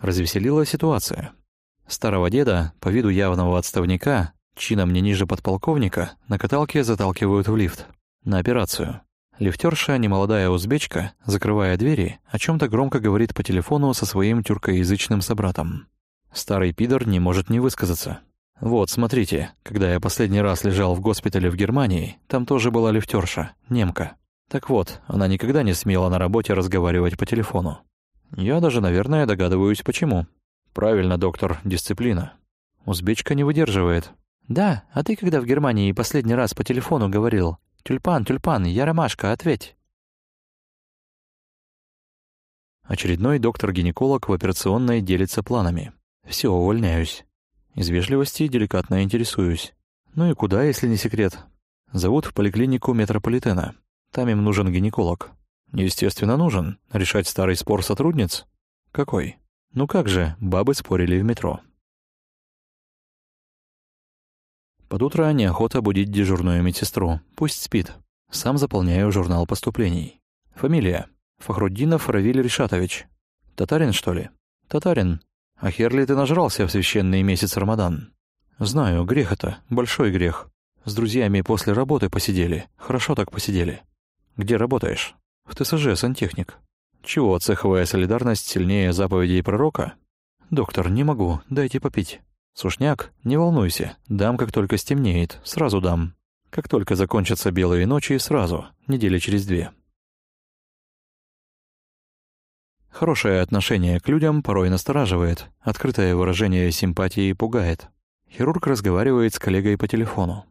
Развеселила ситуация. Старого деда, по виду явного отставника, чином не ниже подполковника, на каталке заталкивают в лифт. На операцию. Лифтерша, немолодая узбечка, закрывая двери, о чем то громко говорит по телефону со своим тюркоязычным собратом. Старый пидор не может не высказаться. Вот, смотрите, когда я последний раз лежал в госпитале в Германии, там тоже была лифтерша, немка. Так вот, она никогда не смела на работе разговаривать по телефону. Я даже, наверное, догадываюсь, почему. Правильно, доктор, дисциплина. Узбечка не выдерживает. Да, а ты когда в Германии последний раз по телефону говорил? Тюльпан, тюльпан, я ромашка, ответь. Очередной доктор-гинеколог в операционной делится планами. Все, увольняюсь. Из вежливости деликатно интересуюсь. Ну и куда, если не секрет? Зовут в поликлинику метрополитена. Там им нужен гинеколог. Естественно, нужен. Решать старый спор сотрудниц? Какой? Ну как же, бабы спорили в метро. Под утро неохота будить дежурную медсестру. Пусть спит. Сам заполняю журнал поступлений. Фамилия. Фахруддинов Равиль Решатович. Татарин, что ли? Татарин. А хер ты нажрался в священный месяц Рамадан? Знаю, грех это, большой грех. С друзьями после работы посидели. Хорошо так посидели. Где работаешь? В ТСЖ, сантехник. Чего, цеховая солидарность сильнее заповедей пророка? Доктор, не могу, дайте попить. Сушняк, не волнуйся, дам, как только стемнеет, сразу дам. Как только закончатся белые ночи, сразу, недели через две. Хорошее отношение к людям порой настораживает, открытое выражение симпатии пугает. Хирург разговаривает с коллегой по телефону.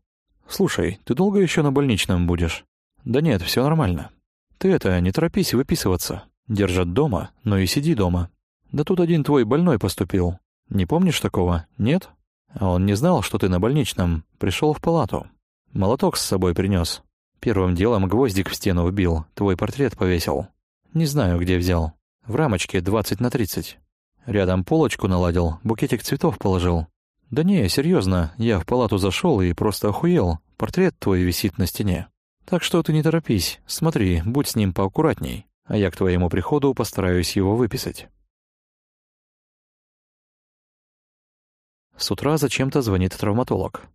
«Слушай, ты долго еще на больничном будешь?» «Да нет, все нормально. Ты это, не торопись выписываться. Держат дома, но и сиди дома. Да тут один твой больной поступил. Не помнишь такого? Нет? А он не знал, что ты на больничном. Пришел в палату. Молоток с собой принес. Первым делом гвоздик в стену вбил, твой портрет повесил. Не знаю, где взял. В рамочке 20 на 30. Рядом полочку наладил, букетик цветов положил. Да не, серьезно, я в палату зашел и просто охуел. Портрет твой висит на стене. Так что ты не торопись, смотри, будь с ним поаккуратней, а я к твоему приходу постараюсь его выписать. С утра зачем-то звонит травматолог.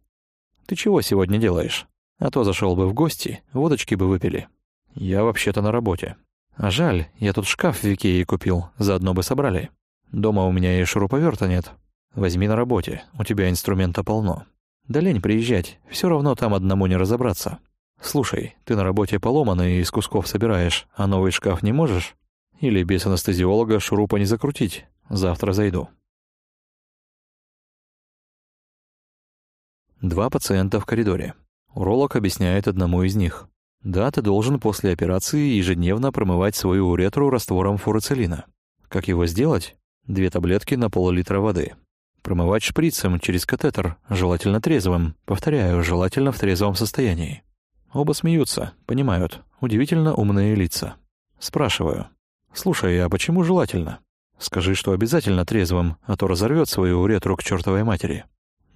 «Ты чего сегодня делаешь? А то зашел бы в гости, водочки бы выпили. Я вообще-то на работе. А жаль, я тут шкаф в Икее купил, заодно бы собрали. Дома у меня и шуруповерта нет. Возьми на работе, у тебя инструмента полно. Да лень приезжать, все равно там одному не разобраться. Слушай, ты на работе поломанный из кусков собираешь, а новый шкаф не можешь? Или без анестезиолога шурупа не закрутить? Завтра зайду. Два пациента в коридоре. Уролог объясняет одному из них. Да, ты должен после операции ежедневно промывать свою уретру раствором фурацилина. Как его сделать? Две таблетки на пол-литра воды. Промывать шприцем через катетер, желательно трезвым. Повторяю, желательно в трезвом состоянии. Оба смеются, понимают. Удивительно умные лица. Спрашиваю. «Слушай, а почему желательно?» «Скажи, что обязательно трезвым, а то разорвет свою уретру к чертовой матери».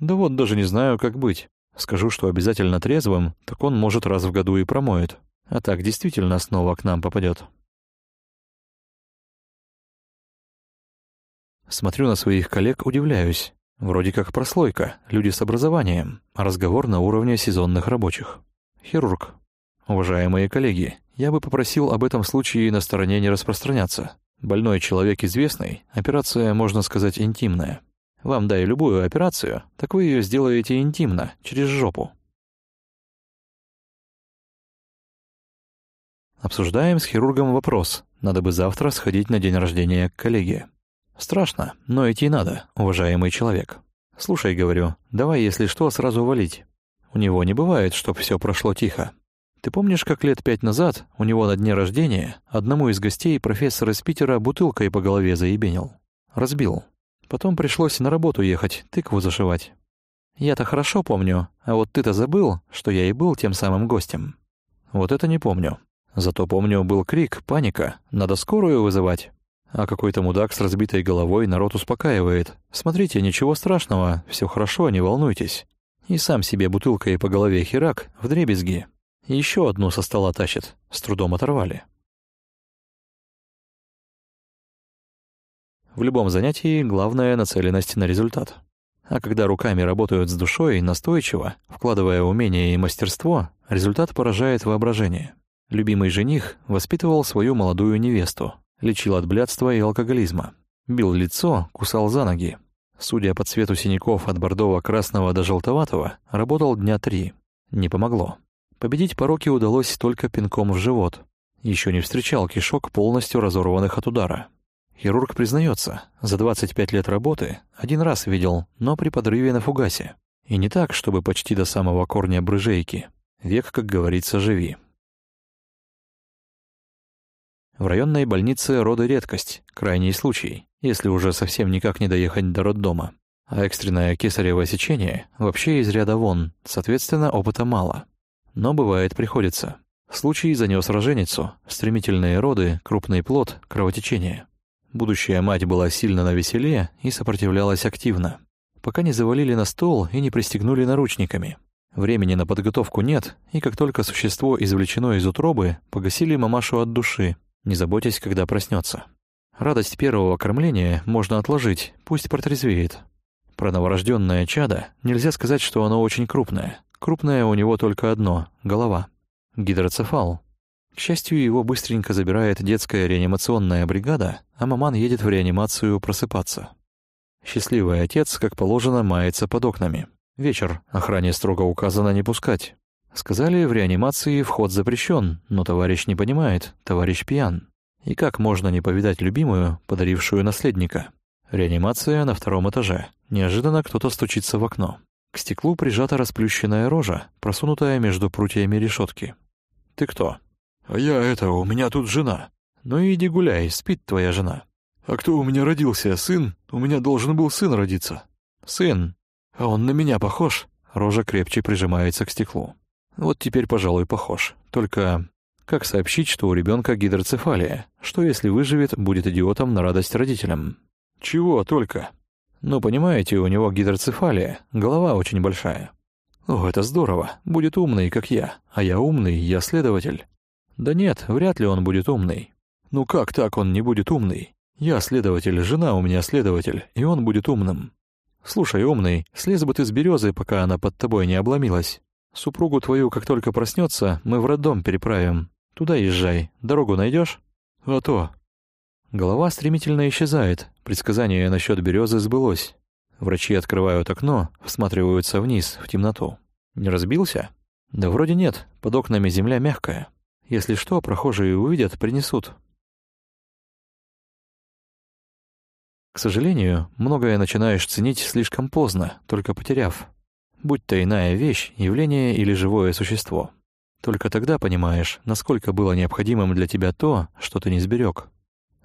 «Да вот даже не знаю, как быть. Скажу, что обязательно трезвым, так он, может, раз в году и промоет. А так действительно снова к нам попадет. Смотрю на своих коллег, удивляюсь. Вроде как прослойка, люди с образованием, а разговор на уровне сезонных рабочих. Хирург. Уважаемые коллеги, я бы попросил об этом случае на стороне не распространяться. Больной человек известный, операция, можно сказать, интимная. Вам дай любую операцию, так вы ее сделаете интимно, через жопу. Обсуждаем с хирургом вопрос. Надо бы завтра сходить на день рождения к коллеге. Страшно, но идти надо, уважаемый человек. Слушай, говорю, давай, если что, сразу валить. У него не бывает, чтоб все прошло тихо. Ты помнишь, как лет пять назад у него на дне рождения одному из гостей профессор из Питера бутылкой по голове заебенил? Разбил. Потом пришлось на работу ехать, тыкву зашивать. Я-то хорошо помню, а вот ты-то забыл, что я и был тем самым гостем. Вот это не помню. Зато помню, был крик, паника, надо скорую вызывать. А какой-то мудак с разбитой головой народ успокаивает. Смотрите, ничего страшного, все хорошо, не волнуйтесь. И сам себе бутылкой по голове херак в дребезги. Еще одну со стола тащит, с трудом оторвали. В любом занятии главная нацеленность на результат. А когда руками работают с душой настойчиво, вкладывая умение и мастерство, результат поражает воображение. Любимый жених воспитывал свою молодую невесту, лечил от блядства и алкоголизма, бил лицо, кусал за ноги. Судя по цвету синяков от бордово-красного до желтоватого, работал дня три. Не помогло. Победить пороки удалось только пинком в живот. Еще не встречал кишок, полностью разорванных от удара. Хирург признается, за 25 лет работы один раз видел, но при подрыве на фугасе. И не так, чтобы почти до самого корня брыжейки. Век, как говорится, живи. В районной больнице роды редкость, крайний случай, если уже совсем никак не доехать до роддома. А экстренное кесарево сечение вообще из ряда вон, соответственно, опыта мало. Но бывает приходится. Случай занес роженицу, стремительные роды, крупный плод, кровотечение. Будущая мать была сильно навеселе и сопротивлялась активно. Пока не завалили на стол и не пристегнули наручниками. Времени на подготовку нет, и как только существо извлечено из утробы, погасили мамашу от души, не заботясь, когда проснется. Радость первого кормления можно отложить, пусть протрезвеет. Про новорожденное чадо нельзя сказать, что оно очень крупное. Крупное у него только одно — голова. Гидроцефал. К счастью, его быстренько забирает детская реанимационная бригада, а маман едет в реанимацию просыпаться. Счастливый отец, как положено, мается под окнами. Вечер, охране строго указано не пускать. Сказали, в реанимации вход запрещен, но товарищ не понимает, товарищ пьян. И как можно не повидать любимую, подарившую наследника? Реанимация на втором этаже. Неожиданно кто-то стучится в окно. К стеклу прижата расплющенная рожа, просунутая между прутьями решетки. «Ты кто?» «А я это, у меня тут жена». «Ну иди гуляй, спит твоя жена». «А кто у меня родился? Сын? У меня должен был сын родиться». «Сын. А он на меня похож?» Рожа крепче прижимается к стеклу. Вот теперь, пожалуй, похож. Только как сообщить, что у ребенка гидроцефалия? Что если выживет, будет идиотом на радость родителям? Чего только? Ну, понимаете, у него гидроцефалия, голова очень большая. О, это здорово, будет умный, как я. А я умный, я следователь. Да нет, вряд ли он будет умный. Ну как так он не будет умный? Я следователь, жена у меня следователь, и он будет умным. Слушай, умный, слез бы ты с березы, пока она под тобой не обломилась. Супругу твою, как только проснется, мы в роддом переправим. Туда езжай. Дорогу найдешь? А то. Голова стремительно исчезает. Предсказание насчет березы сбылось. Врачи открывают окно, всматриваются вниз, в темноту. Не разбился? Да вроде нет, под окнами земля мягкая. Если что, прохожие увидят, принесут. К сожалению, многое начинаешь ценить слишком поздно, только потеряв будь то иная вещь, явление или живое существо. Только тогда понимаешь, насколько было необходимым для тебя то, что ты не сберег.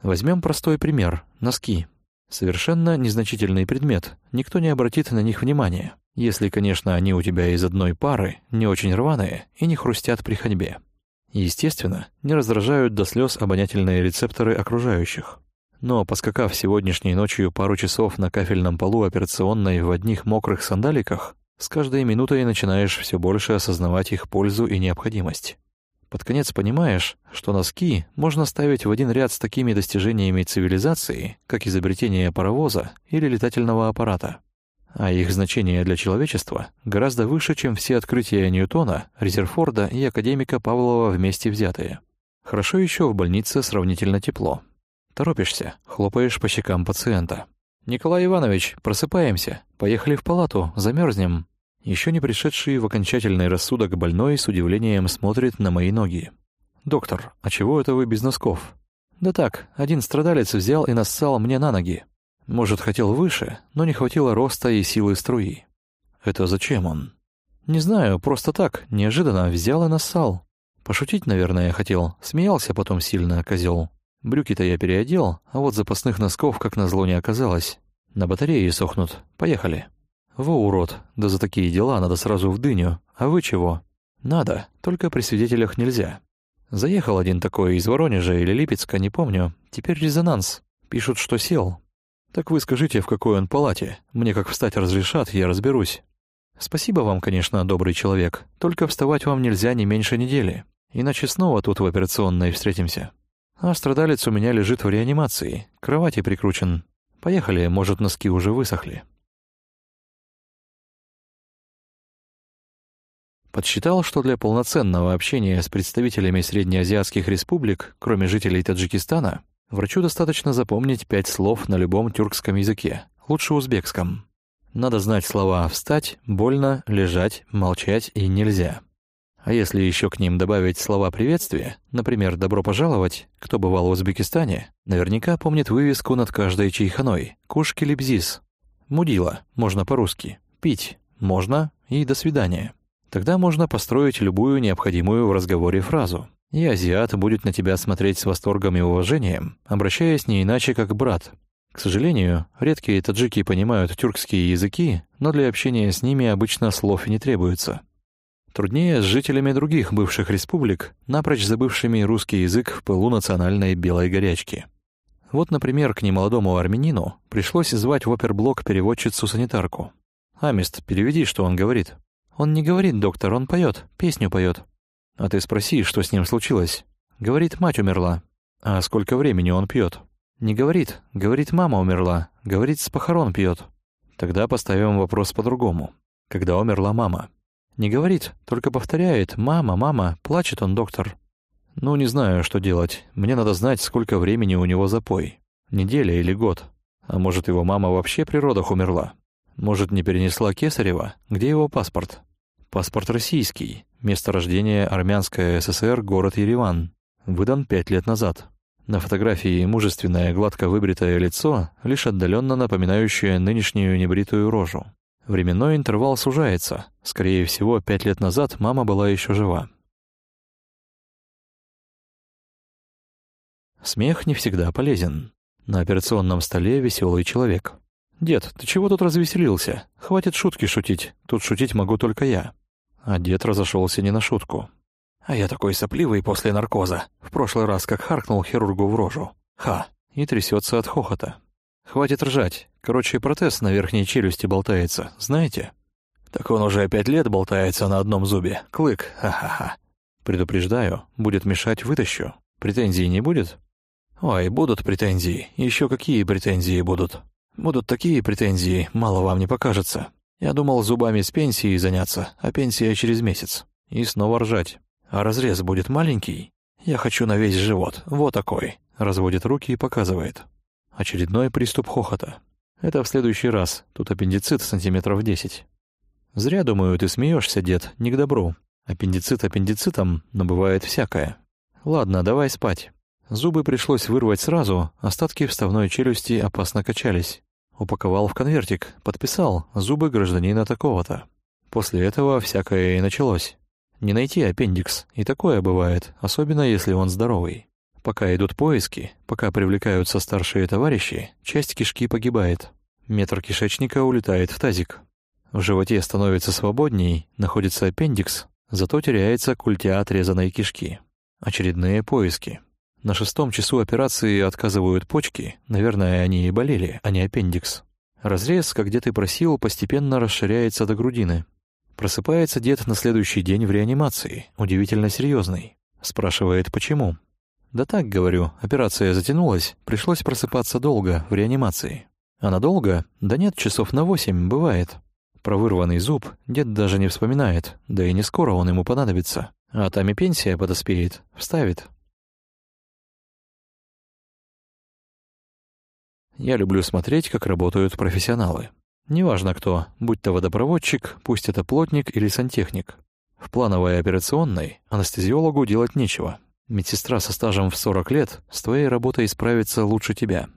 Возьмем простой пример — носки. Совершенно незначительный предмет, никто не обратит на них внимания, если, конечно, они у тебя из одной пары, не очень рваные и не хрустят при ходьбе. Естественно, не раздражают до слез обонятельные рецепторы окружающих. Но, поскакав сегодняшней ночью пару часов на кафельном полу операционной в одних мокрых сандаликах, с каждой минутой начинаешь все больше осознавать их пользу и необходимость. Под конец понимаешь, что носки можно ставить в один ряд с такими достижениями цивилизации, как изобретение паровоза или летательного аппарата. А их значение для человечества гораздо выше, чем все открытия Ньютона, Резерфорда и академика Павлова вместе взятые. Хорошо еще в больнице сравнительно тепло. Торопишься, хлопаешь по щекам пациента. «Николай Иванович, просыпаемся. Поехали в палату, замерзнем. Еще не пришедший в окончательный рассудок больной с удивлением смотрит на мои ноги. «Доктор, а чего это вы без носков?» «Да так, один страдалец взял и нассал мне на ноги. Может, хотел выше, но не хватило роста и силы струи». «Это зачем он?» «Не знаю, просто так, неожиданно взял и нассал. Пошутить, наверное, хотел, смеялся потом сильно, козел. Брюки-то я переодел, а вот запасных носков, как назло, не оказалось. На батарее сохнут. Поехали». «Во, урод, да за такие дела надо сразу в дыню. А вы чего?» «Надо, только при свидетелях нельзя». Заехал один такой из Воронежа или Липецка, не помню. Теперь резонанс. Пишут, что сел. Так вы скажите, в какой он палате. Мне как встать разрешат, я разберусь. Спасибо вам, конечно, добрый человек. Только вставать вам нельзя не меньше недели. Иначе снова тут в операционной встретимся. А страдалец у меня лежит в реанимации. Кровати прикручен. Поехали, может, носки уже высохли. Подсчитал, что для полноценного общения с представителями среднеазиатских республик, кроме жителей Таджикистана, врачу достаточно запомнить пять слов на любом тюркском языке, лучше узбекском. Надо знать слова «встать», «больно», «лежать», «молчать» и «нельзя». А если еще к ним добавить слова приветствия, например, «добро пожаловать», кто бывал в Узбекистане, наверняка помнит вывеску над каждой чайханой «Кушки липзис». «Мудила» можно по-русски, «пить» можно и «до свидания». Тогда можно построить любую необходимую в разговоре фразу. И азиат будет на тебя смотреть с восторгом и уважением, обращаясь не иначе, как брат. К сожалению, редкие таджики понимают тюркские языки, но для общения с ними обычно слов не требуется. Труднее с жителями других бывших республик, напрочь забывшими русский язык в пылу национальной белой горячки. Вот, например, к немолодому армянину пришлось звать в оперблок переводчицу-санитарку. «Амист, переведи, что он говорит». «Он не говорит, доктор, он поет, песню поет». «А ты спроси, что с ним случилось». «Говорит, мать умерла». «А сколько времени он пьет?» «Не говорит, говорит, мама умерла, говорит, с похорон пьет». Тогда поставим вопрос по-другому. Когда умерла мама? Не говорит, только повторяет «мама, мама», плачет он, доктор. Ну, не знаю, что делать. Мне надо знать, сколько времени у него запой. Неделя или год. А может, его мама вообще при родах умерла? Может, не перенесла Кесарева? Где его паспорт? Паспорт российский. Место рождения Армянская ССР, город Ереван. Выдан пять лет назад. На фотографии мужественное, гладко выбритое лицо, лишь отдаленно напоминающее нынешнюю небритую рожу. Временной интервал сужается. Скорее всего, пять лет назад мама была еще жива. Смех не всегда полезен. На операционном столе веселый человек. «Дед, ты чего тут развеселился? Хватит шутки шутить. Тут шутить могу только я». А дед разошелся не на шутку. «А я такой сопливый после наркоза. В прошлый раз как харкнул хирургу в рожу. Ха!» И трясется от хохота. «Хватит ржать. Короче, протез на верхней челюсти болтается, знаете?» «Так он уже пять лет болтается на одном зубе. Клык, ха-ха-ха». «Предупреждаю, будет мешать, вытащу. Претензий не будет?» «Ой, будут претензии. Еще какие претензии будут?» Будут такие претензии, мало вам не покажется. Я думал зубами с пенсией заняться, а пенсия через месяц. И снова ржать. А разрез будет маленький? Я хочу на весь живот, вот такой. Разводит руки и показывает. Очередной приступ хохота. Это в следующий раз, тут аппендицит сантиметров десять. Зря, думаю, ты смеешься, дед, не к добру. Аппендицит аппендицитом, но бывает всякое. Ладно, давай спать. Зубы пришлось вырвать сразу, остатки вставной челюсти опасно качались. Упаковал в конвертик, подписал «Зубы гражданина такого-то». После этого всякое и началось. Не найти аппендикс, и такое бывает, особенно если он здоровый. Пока идут поиски, пока привлекаются старшие товарищи, часть кишки погибает. Метр кишечника улетает в тазик. В животе становится свободней, находится аппендикс, зато теряется культя отрезанной кишки. Очередные поиски. На шестом часу операции отказывают почки, наверное, они и болели, а не аппендикс. Разрез, как дед и просил, постепенно расширяется до грудины. Просыпается дед на следующий день в реанимации, удивительно серьезный. Спрашивает, почему. Да так, говорю, операция затянулась, пришлось просыпаться долго, в реанимации. А надолго? Да нет, часов на восемь, бывает. Про вырванный зуб дед даже не вспоминает, да и не скоро он ему понадобится. А там и пенсия подоспеет, вставит. Я люблю смотреть, как работают профессионалы. Неважно кто, будь то водопроводчик, пусть это плотник или сантехник. В плановой операционной анестезиологу делать нечего. Медсестра со стажем в 40 лет с твоей работой справится лучше тебя.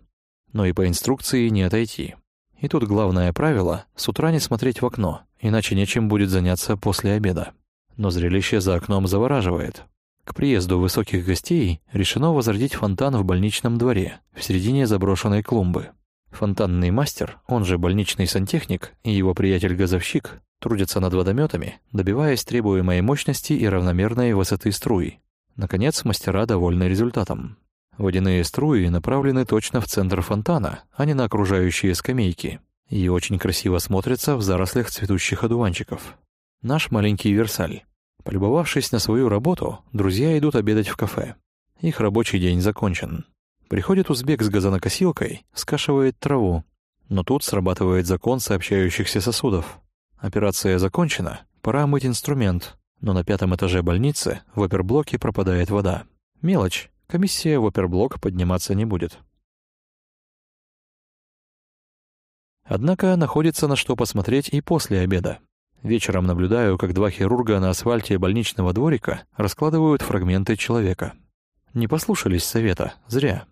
Но и по инструкции не отойти. И тут главное правило — с утра не смотреть в окно, иначе нечем будет заняться после обеда. Но зрелище за окном завораживает. К приезду высоких гостей решено возродить фонтан в больничном дворе, в середине заброшенной клумбы. Фонтанный мастер, он же больничный сантехник, и его приятель-газовщик трудятся над водометами, добиваясь требуемой мощности и равномерной высоты струи. Наконец, мастера довольны результатом. Водяные струи направлены точно в центр фонтана, а не на окружающие скамейки, и очень красиво смотрятся в зарослях цветущих одуванчиков. Наш маленький Версаль. Полюбовавшись на свою работу, друзья идут обедать в кафе. Их рабочий день закончен. Приходит узбек с газонокосилкой, скашивает траву. Но тут срабатывает закон сообщающихся сосудов. Операция закончена, пора мыть инструмент, но на пятом этаже больницы в оперблоке пропадает вода. Мелочь, комиссия в оперблок подниматься не будет. Однако находится на что посмотреть и после обеда. Вечером наблюдаю, как два хирурга на асфальте больничного дворика раскладывают фрагменты человека. Не послушались совета, зря.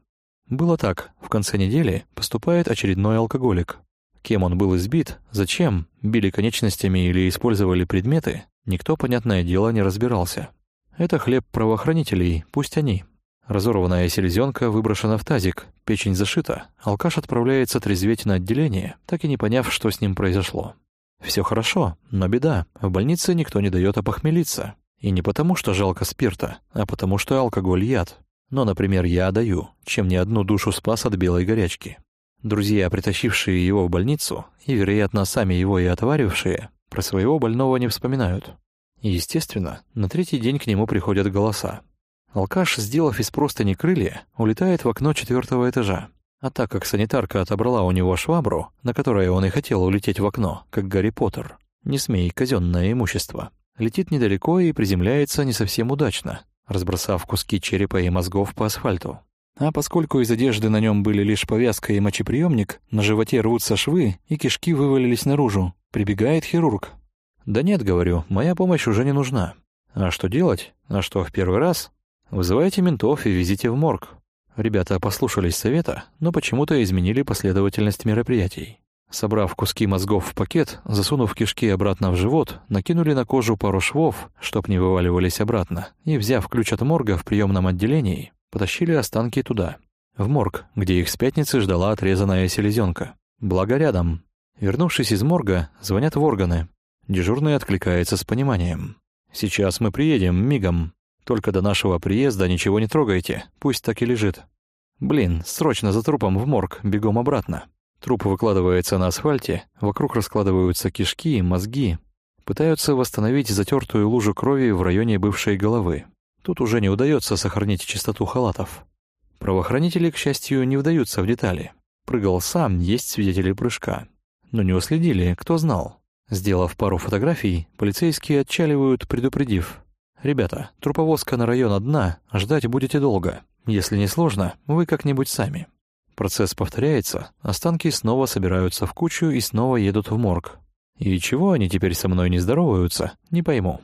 Было так, в конце недели поступает очередной алкоголик. Кем он был избит, зачем, били конечностями или использовали предметы, никто, понятное дело, не разбирался. Это хлеб правоохранителей, пусть они. Разорванная селезенка выброшена в тазик, печень зашита, алкаш отправляется трезветь на отделение, так и не поняв, что с ним произошло. Все хорошо, но беда, в больнице никто не дает опохмелиться. И не потому, что жалко спирта, а потому, что алкоголь — яд. Но, например, я даю, чем не одну душу спас от белой горячки. Друзья, притащившие его в больницу, и, вероятно, сами его и отварившие, про своего больного не вспоминают. И, естественно, на третий день к нему приходят голоса. Алкаш, сделав из простыни крылья, улетает в окно четвертого этажа. А так как санитарка отобрала у него швабру, на которой он и хотел улететь в окно, как Гарри Поттер, не смей казенное имущество, летит недалеко и приземляется не совсем удачно, разбросав куски черепа и мозгов по асфальту. А поскольку из одежды на нем были лишь повязка и мочеприемник, на животе рвутся швы и кишки вывалились наружу, прибегает хирург. «Да нет, — говорю, — моя помощь уже не нужна. А что делать? А что, в первый раз? Вызывайте ментов и везите в морг. Ребята послушались совета, но почему-то изменили последовательность мероприятий. Собрав куски мозгов в пакет, засунув кишки обратно в живот, накинули на кожу пару швов, чтоб не вываливались обратно, и, взяв ключ от морга в приемном отделении, потащили останки туда, в морг, где их с пятницы ждала отрезанная селезенка. Благо рядом. Вернувшись из морга, звонят в органы. Дежурный откликается с пониманием. «Сейчас мы приедем, мигом. Только до нашего приезда ничего не трогайте, пусть так и лежит. Блин, срочно за трупом в морг, бегом обратно. Труп выкладывается на асфальте, вокруг раскладываются кишки, мозги. Пытаются восстановить затертую лужу крови в районе бывшей головы. Тут уже не удается сохранить чистоту халатов. Правоохранители, к счастью, не вдаются в детали. Прыгал сам, есть свидетели прыжка. Но не уследили, кто знал. Сделав пару фотографий, полицейские отчаливают, предупредив. «Ребята, труповозка на район одна, ждать будете долго. Если не сложно, вы как-нибудь сами». Процесс повторяется, останки снова собираются в кучу и снова едут в морг. И чего они теперь со мной не здороваются, не пойму.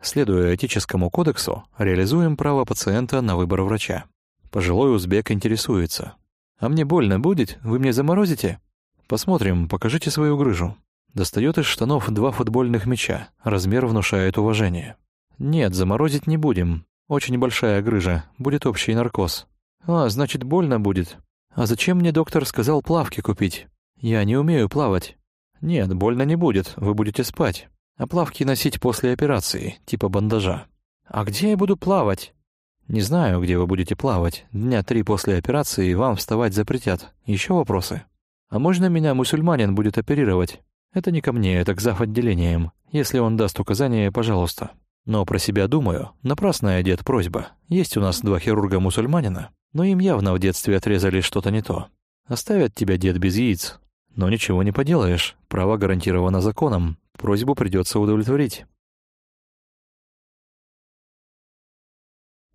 Следуя этическому кодексу, реализуем право пациента на выбор врача. Пожилой узбек интересуется. «А мне больно будет? Вы мне заморозите?» «Посмотрим, покажите свою грыжу». Достает из штанов два футбольных мяча. Размер внушает уважение. «Нет, заморозить не будем. Очень большая грыжа. Будет общий наркоз». «А, значит, больно будет. А зачем мне доктор сказал плавки купить? Я не умею плавать». «Нет, больно не будет. Вы будете спать. А плавки носить после операции, типа бандажа». «А где я буду плавать?» «Не знаю, где вы будете плавать. Дня три после операции вам вставать запретят. Еще вопросы?» «А можно меня мусульманин будет оперировать?» Это не ко мне, это к зав. отделениям. Если он даст указание, пожалуйста. Но про себя думаю, напрасная, дед, просьба. Есть у нас два хирурга-мусульманина, но им явно в детстве отрезали что-то не то. Оставят тебя, дед, без яиц. Но ничего не поделаешь, право гарантировано законом. Просьбу придется удовлетворить.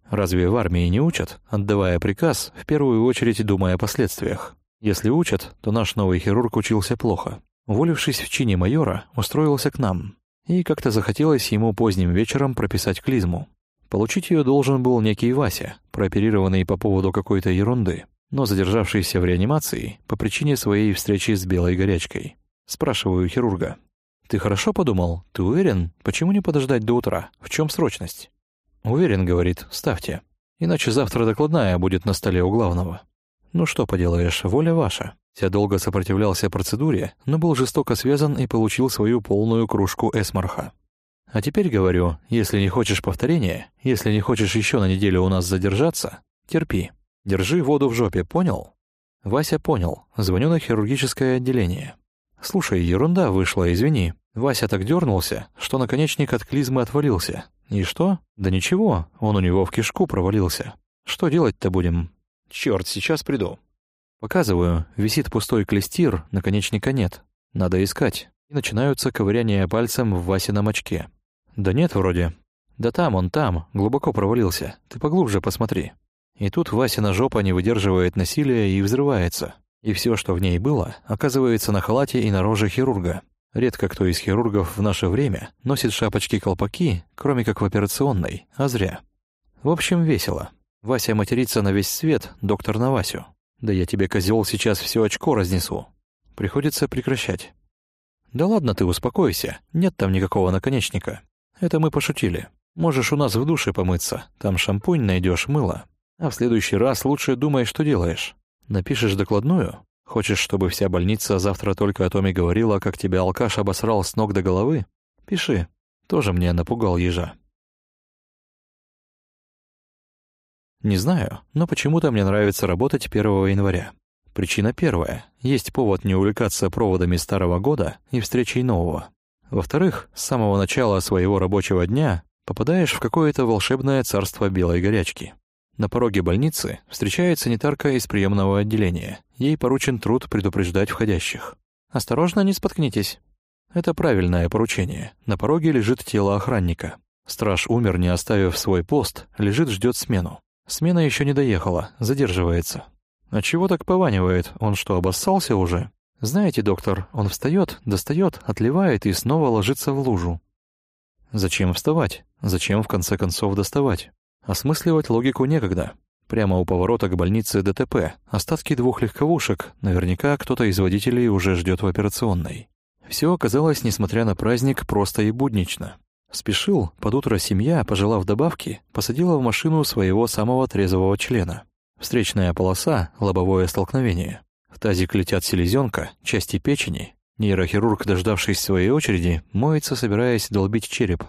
Разве в армии не учат, отдавая приказ, в первую очередь думая о последствиях? Если учат, то наш новый хирург учился плохо. Уволившись в чине майора, устроился к нам. И как-то захотелось ему поздним вечером прописать клизму. Получить ее должен был некий Вася, прооперированный по поводу какой-то ерунды, но задержавшийся в реанимации по причине своей встречи с белой горячкой. Спрашиваю хирурга. «Ты хорошо подумал? Ты уверен? Почему не подождать до утра? В чем срочность?» «Уверен», — говорит, — «ставьте. Иначе завтра докладная будет на столе у главного». «Ну что поделаешь, воля ваша». Я долго сопротивлялся процедуре, но был жестоко связан и получил свою полную кружку эсмарха. А теперь говорю, если не хочешь повторения, если не хочешь еще на неделю у нас задержаться, терпи. Держи воду в жопе, понял? Вася понял. Звоню на хирургическое отделение. Слушай, ерунда вышла, извини. Вася так дернулся, что наконечник от клизмы отвалился. И что? Да ничего, он у него в кишку провалился. Что делать-то будем? Черт, сейчас приду. Показываю, висит пустой клестир, наконечника нет. Надо искать. И начинаются ковыряния пальцем в Васином очке. Да нет вроде. Да там он, там, глубоко провалился. Ты поглубже посмотри. И тут Васина жопа не выдерживает насилия и взрывается. И все, что в ней было, оказывается на халате и на роже хирурга. Редко кто из хирургов в наше время носит шапочки-колпаки, кроме как в операционной, а зря. В общем, весело. Вася матерится на весь свет, доктор на Васю. Да я тебе, козел, сейчас все очко разнесу. Приходится прекращать. Да ладно ты, успокойся, нет там никакого наконечника. Это мы пошутили. Можешь у нас в душе помыться, там шампунь найдешь, мыло. А в следующий раз лучше думай, что делаешь. Напишешь докладную? Хочешь, чтобы вся больница завтра только о том и говорила, как тебя алкаш обосрал с ног до головы? Пиши. Тоже мне напугал ежа. Не знаю, но почему-то мне нравится работать 1 января. Причина первая. Есть повод не увлекаться проводами старого года и встречей нового. Во-вторых, с самого начала своего рабочего дня попадаешь в какое-то волшебное царство белой горячки. На пороге больницы встречает санитарка из приемного отделения. Ей поручен труд предупреждать входящих. «Осторожно, не споткнитесь». Это правильное поручение. На пороге лежит тело охранника. Страж умер, не оставив свой пост, лежит, ждет смену. Смена еще не доехала, задерживается. А чего так пованивает? Он что, обоссался уже? Знаете, доктор, он встает, достает, отливает и снова ложится в лужу. Зачем вставать? Зачем в конце концов доставать? Осмысливать логику некогда. Прямо у поворота к больнице ДТП. Остатки двух легковушек. Наверняка кто-то из водителей уже ждет в операционной. Все оказалось, несмотря на праздник, просто и буднично. Спешил, под утро семья, пожелав добавки, посадила в машину своего самого трезвого члена. Встречная полоса, лобовое столкновение. В тазик летят селезенка, части печени. Нейрохирург, дождавшись своей очереди, моется, собираясь долбить череп.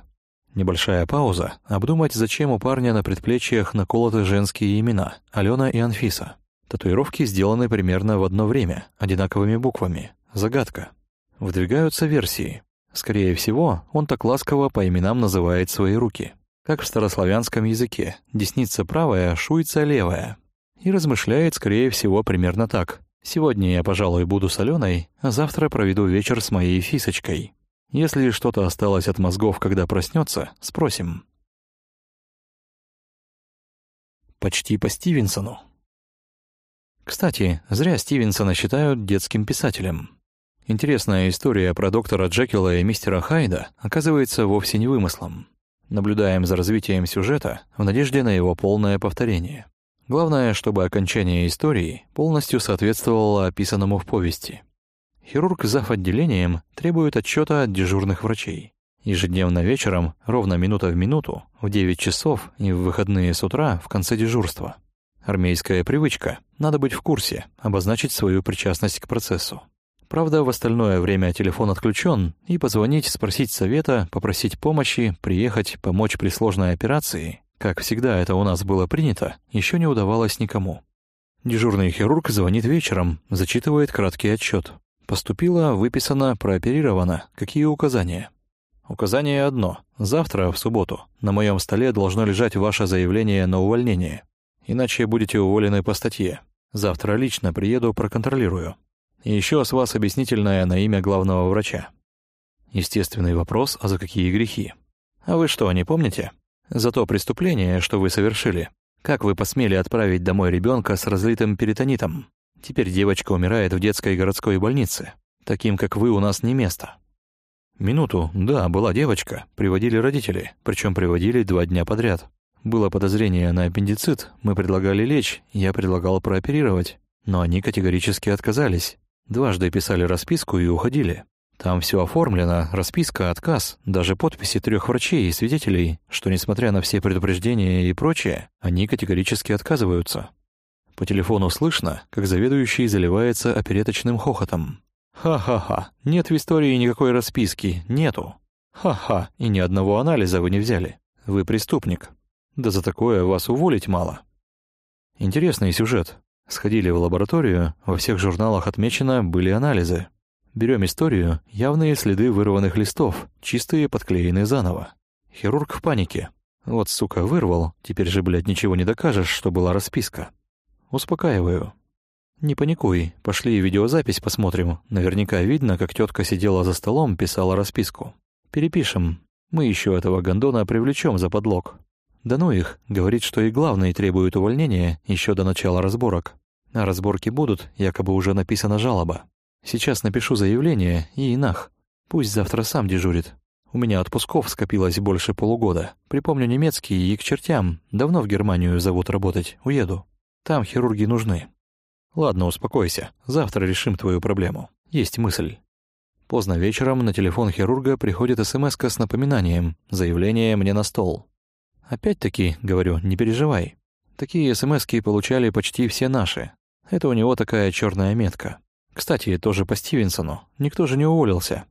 Небольшая пауза. Обдумать, зачем у парня на предплечьях наколоты женские имена — Алена и Анфиса. Татуировки сделаны примерно в одно время, одинаковыми буквами. Загадка. Вдвигаются версии. Скорее всего, он так ласково по именам называет свои руки. Как в старославянском языке. Десница правая, шуйца левая. И размышляет, скорее всего, примерно так. Сегодня я, пожалуй, буду с Аленой, а завтра проведу вечер с моей фисочкой. Если что-то осталось от мозгов, когда проснется, спросим. Почти по Стивенсону. Кстати, зря Стивенсона считают детским писателем. Интересная история про доктора Джекила и мистера Хайда оказывается вовсе не вымыслом. Наблюдаем за развитием сюжета в надежде на его полное повторение. Главное, чтобы окончание истории полностью соответствовало описанному в повести. Хирург зав. отделением требует отчета от дежурных врачей. Ежедневно вечером, ровно минута в минуту, в 9 часов и в выходные с утра в конце дежурства. Армейская привычка. Надо быть в курсе, обозначить свою причастность к процессу. Правда, в остальное время телефон отключен, и позвонить, спросить совета, попросить помощи, приехать, помочь при сложной операции, как всегда это у нас было принято, еще не удавалось никому. Дежурный хирург звонит вечером, зачитывает краткий отчет. Поступило, выписано, прооперировано. Какие указания? Указание одно. Завтра, в субботу, на моем столе должно лежать ваше заявление на увольнение. Иначе будете уволены по статье. Завтра лично приеду, проконтролирую. И еще с вас объяснительное на имя главного врача. Естественный вопрос, а за какие грехи? А вы что, не помните? За то преступление, что вы совершили. Как вы посмели отправить домой ребенка с разлитым перитонитом? Теперь девочка умирает в детской городской больнице. Таким, как вы, у нас не место. Минуту, да, была девочка, приводили родители, причем приводили два дня подряд. Было подозрение на аппендицит, мы предлагали лечь, я предлагал прооперировать, но они категорически отказались. Дважды писали расписку и уходили. Там все оформлено, расписка, отказ, даже подписи трех врачей и свидетелей, что, несмотря на все предупреждения и прочее, они категорически отказываются. По телефону слышно, как заведующий заливается опереточным хохотом. «Ха-ха-ха, нет в истории никакой расписки, нету. Ха-ха, и ни одного анализа вы не взяли. Вы преступник. Да за такое вас уволить мало». Интересный сюжет. Сходили в лабораторию, во всех журналах отмечено были анализы. Берем историю, явные следы вырванных листов, чистые подклеены заново. Хирург в панике. Вот, сука, вырвал, теперь же, блядь, ничего не докажешь, что была расписка. Успокаиваю. Не паникуй, пошли видеозапись посмотрим. Наверняка видно, как тетка сидела за столом, писала расписку. Перепишем. Мы еще этого гондона привлечем за подлог. Да ну их, говорит, что и главный требует увольнения еще до начала разборок. А разборки будут, якобы уже написана жалоба. Сейчас напишу заявление и нах. Пусть завтра сам дежурит. У меня отпусков скопилось больше полугода. Припомню немецкий и к чертям. Давно в Германию зовут работать. Уеду. Там хирурги нужны. Ладно, успокойся. Завтра решим твою проблему. Есть мысль. Поздно вечером на телефон хирурга приходит смс с напоминанием. Заявление мне на стол. Опять-таки, говорю, не переживай. Такие смс получали почти все наши. Это у него такая черная метка. Кстати, тоже по Стивенсону. Никто же не уволился.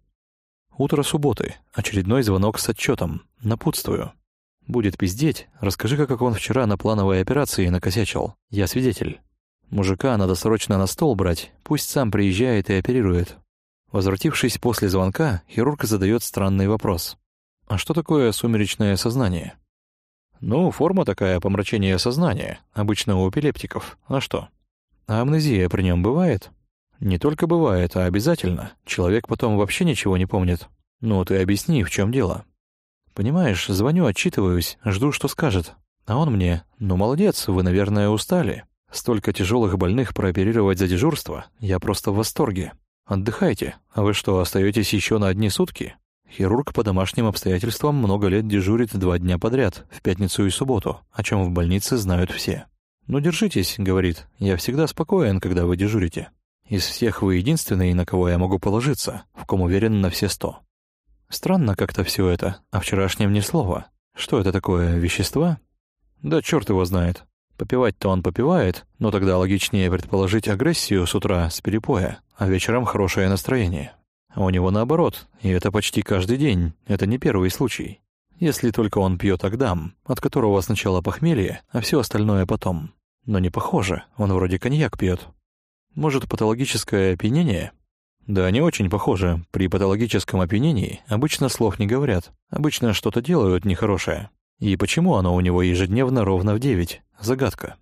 Утро субботы. Очередной звонок с отчетом. Напутствую. Будет пиздеть, расскажи, как он вчера на плановой операции накосячил. Я свидетель. Мужика надо срочно на стол брать, пусть сам приезжает и оперирует. Возвратившись после звонка, хирург задает странный вопрос. А что такое сумеречное сознание? Ну, форма такая помрачение сознания, обычно у эпилептиков. А что? А амнезия при нем бывает? Не только бывает, а обязательно. Человек потом вообще ничего не помнит. Ну, ты объясни, в чем дело. Понимаешь, звоню, отчитываюсь, жду, что скажет. А он мне, ну, молодец, вы, наверное, устали. Столько тяжелых больных прооперировать за дежурство, я просто в восторге. Отдыхайте. А вы что, остаетесь еще на одни сутки? Хирург по домашним обстоятельствам много лет дежурит два дня подряд, в пятницу и субботу, о чем в больнице знают все. «Ну, держитесь», — говорит, — «я всегда спокоен, когда вы дежурите. Из всех вы единственный, на кого я могу положиться, в ком уверен на все сто». Странно как-то все это, о вчерашнем ни слова. Что это такое, вещества? Да черт его знает. Попивать-то он попивает, но тогда логичнее предположить агрессию с утра с перепоя, а вечером хорошее настроение. А у него наоборот, и это почти каждый день, это не первый случай. Если только он пьет агдам, от которого сначала похмелье, а все остальное потом. Но не похоже, он вроде коньяк пьет. Может, патологическое опьянение? Да, не очень похоже. При патологическом опьянении обычно слов не говорят, обычно что-то делают нехорошее. И почему оно у него ежедневно ровно в девять? Загадка.